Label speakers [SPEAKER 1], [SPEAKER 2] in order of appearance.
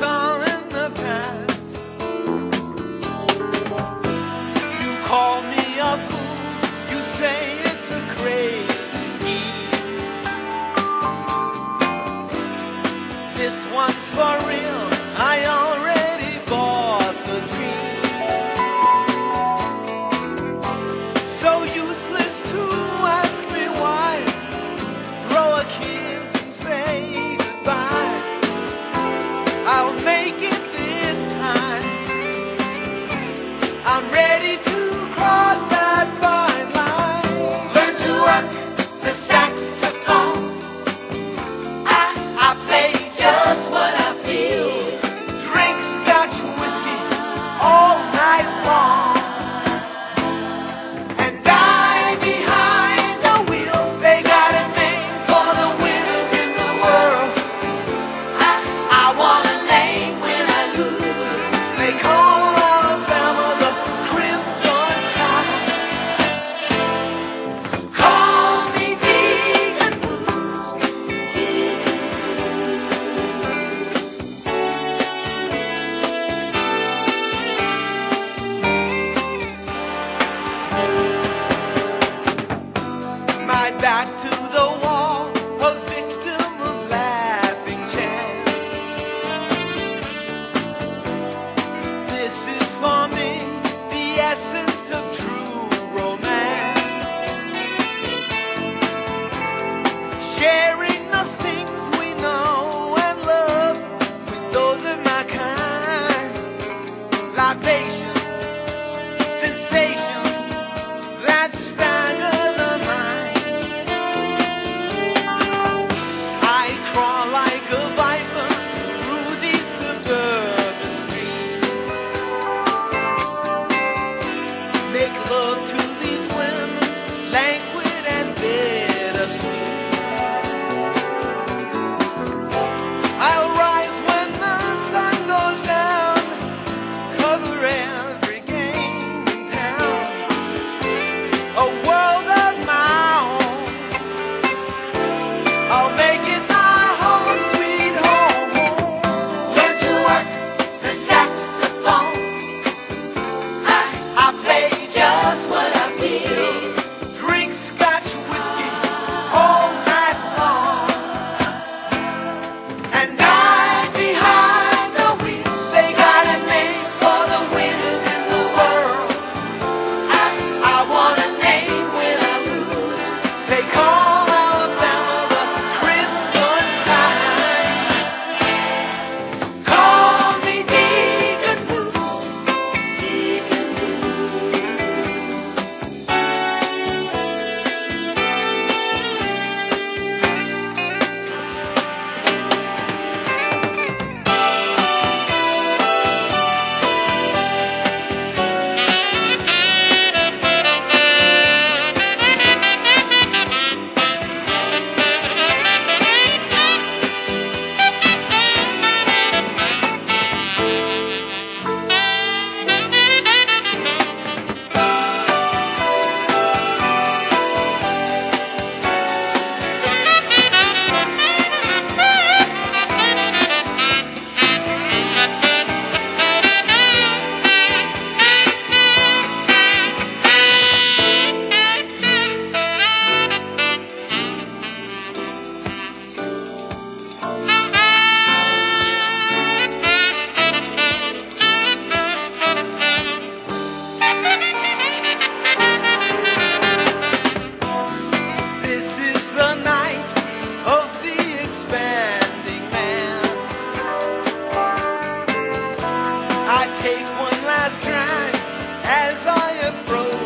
[SPEAKER 1] tongue. Take one last drag as I approach.